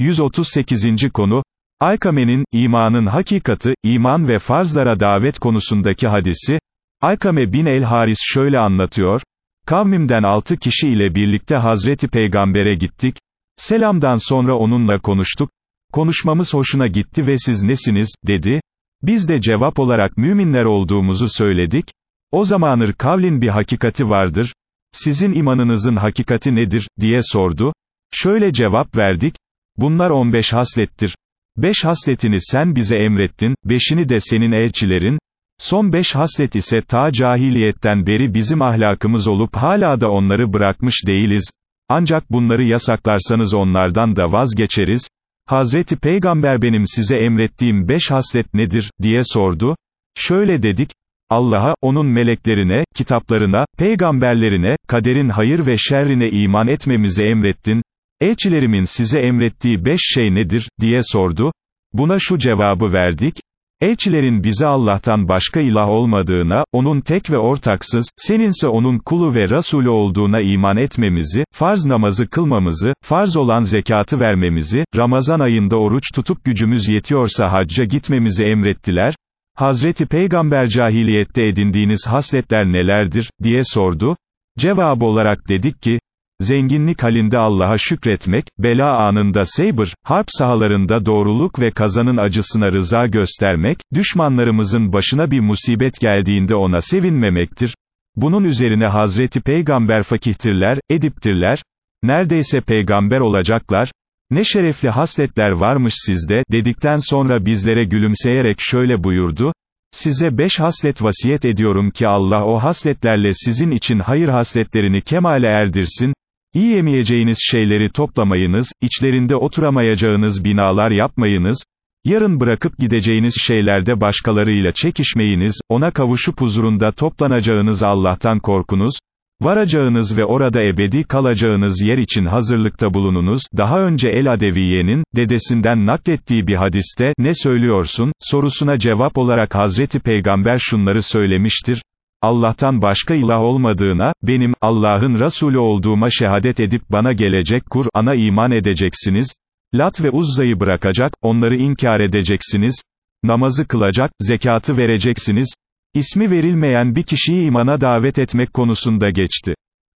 138. konu, Alkame'nin, imanın hakikati, iman ve farzlara davet konusundaki hadisi, Alkame bin el-Haris şöyle anlatıyor, Kavmimden altı kişi ile birlikte Hazreti Peygamber'e gittik, selamdan sonra onunla konuştuk, konuşmamız hoşuna gitti ve siz nesiniz, dedi, biz de cevap olarak müminler olduğumuzu söyledik, o zamanır kavlin bir hakikati vardır, sizin imanınızın hakikati nedir, diye sordu, şöyle cevap verdik, bunlar 15 haslettir, Beş hasletini sen bize emrettin, beşini de senin elçilerin, son beş haslet ise ta cahiliyetten beri bizim ahlakımız olup hala da onları bırakmış değiliz, ancak bunları yasaklarsanız onlardan da vazgeçeriz, Hazreti Peygamber benim size emrettiğim beş haslet nedir, diye sordu, şöyle dedik, Allah'a, onun meleklerine, kitaplarına, peygamberlerine, kaderin hayır ve şerrine iman etmemizi emrettin, Elçilerimin size emrettiği beş şey nedir, diye sordu. Buna şu cevabı verdik, Elçilerin bize Allah'tan başka ilah olmadığına, onun tek ve ortaksız, seninse onun kulu ve Rasulü olduğuna iman etmemizi, farz namazı kılmamızı, farz olan zekatı vermemizi, Ramazan ayında oruç tutup gücümüz yetiyorsa hacca gitmemizi emrettiler. Hazreti Peygamber cahiliyette edindiğiniz hasletler nelerdir, diye sordu. Cevabı olarak dedik ki, Zenginlik halinde Allah'a şükretmek, bela anında sabır, harp sahalarında doğruluk ve kazanın acısına rıza göstermek, düşmanlarımızın başına bir musibet geldiğinde ona sevinmemektir. Bunun üzerine Hazreti Peygamber fakihtirler, ediptirler, neredeyse peygamber olacaklar, ne şerefli hasletler varmış sizde, dedikten sonra bizlere gülümseyerek şöyle buyurdu, Size beş haslet vasiyet ediyorum ki Allah o hasletlerle sizin için hayır hasletlerini kemale erdirsin, Yiyemeyeceğiniz şeyleri toplamayınız, içlerinde oturamayacağınız binalar yapmayınız, yarın bırakıp gideceğiniz şeylerde başkalarıyla çekişmeyiniz, ona kavuşup huzurunda toplanacağınız Allah'tan korkunuz, varacağınız ve orada ebedi kalacağınız yer için hazırlıkta bulununuz, daha önce El Adeviye'nin, dedesinden naklettiği bir hadiste, ne söylüyorsun, sorusuna cevap olarak Hazreti Peygamber şunları söylemiştir, Allah'tan başka ilah olmadığına, benim, Allah'ın Resulü olduğuma şehadet edip bana gelecek Kur'an'a iman edeceksiniz, Lat ve Uzza'yı bırakacak, onları inkar edeceksiniz, namazı kılacak, zekatı vereceksiniz, ismi verilmeyen bir kişiyi imana davet etmek konusunda geçti.